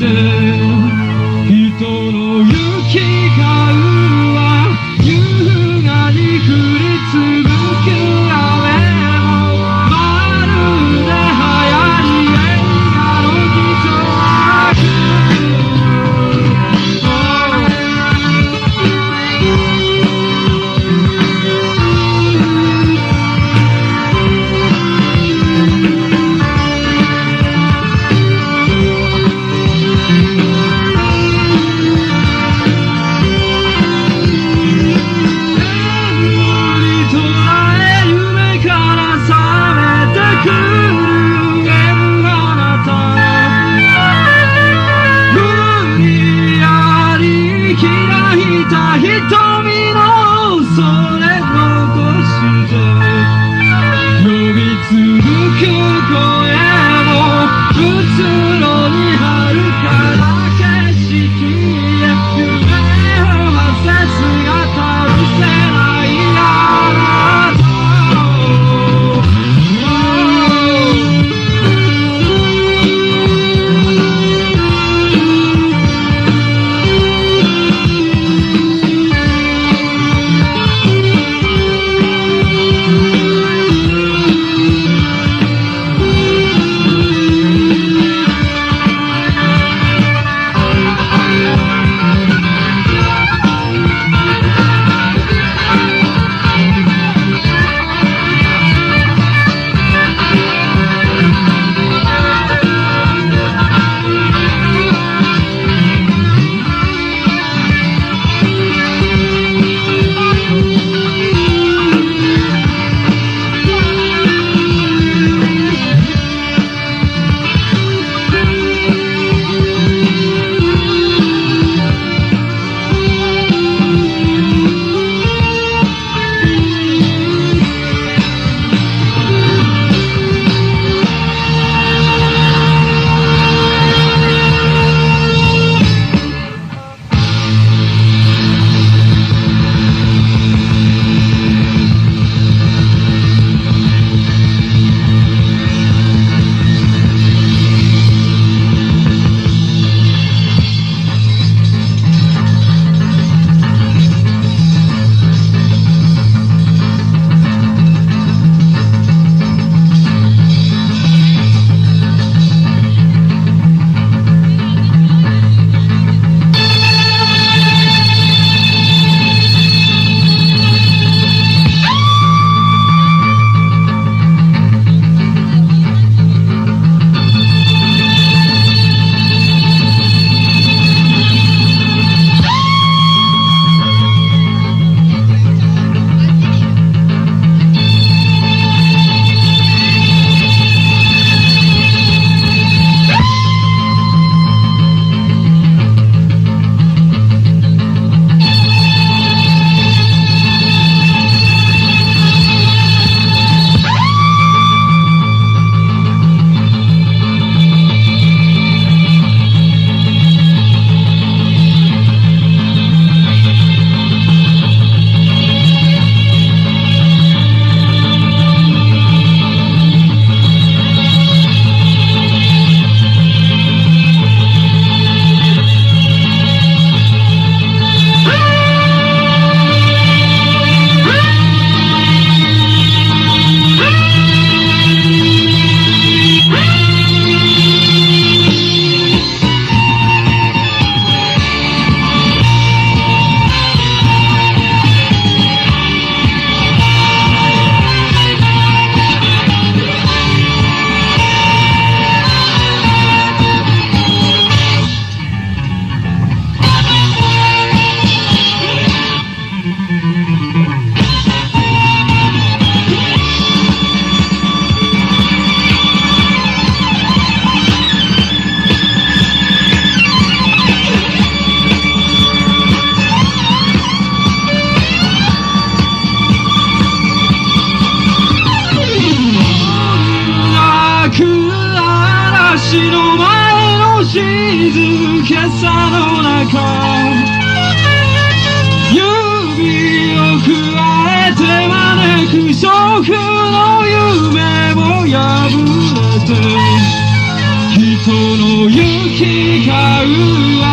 after 手招く諸君の夢を破らせ人の勇気交うは